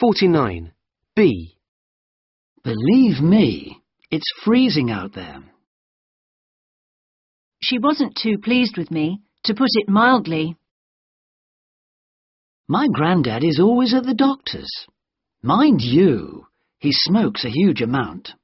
49. B. Believe me, it's freezing out there. She wasn't too pleased with me, to put it mildly. My granddad is always at the doctor's. Mind you, he smokes a huge amount.